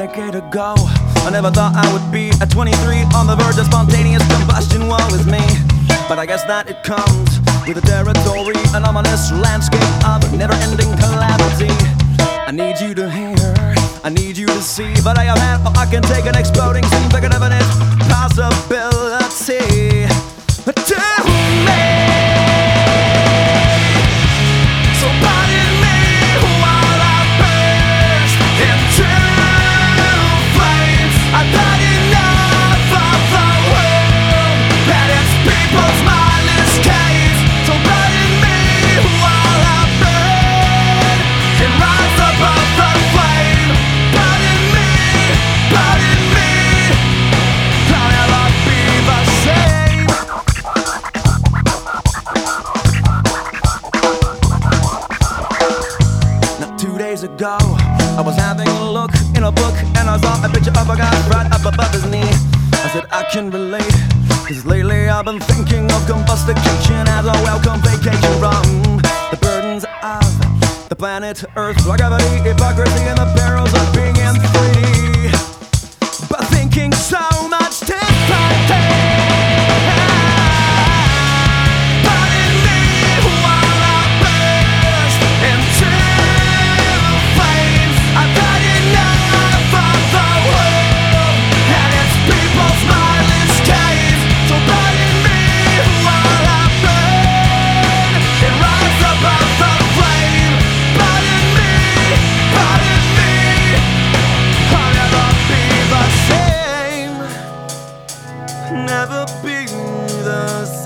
ago, I never thought I would be at 23 on the verge of spontaneous combustion. Woe is me. But I guess that it comes with the territory, an ominous landscape of never ending calamity. I need you to hear, I need you to see, but I have had, I can take an exploding scene, bigger than it possibility. Ago. I was having a look in a book and I saw a picture of a guy right up above his knee. I said, I can relate. Cause lately I've been thinking of combustication as a welcome vacation from the burdens of the planet Earth, gravity, hypocrisy, and the perils never be the same.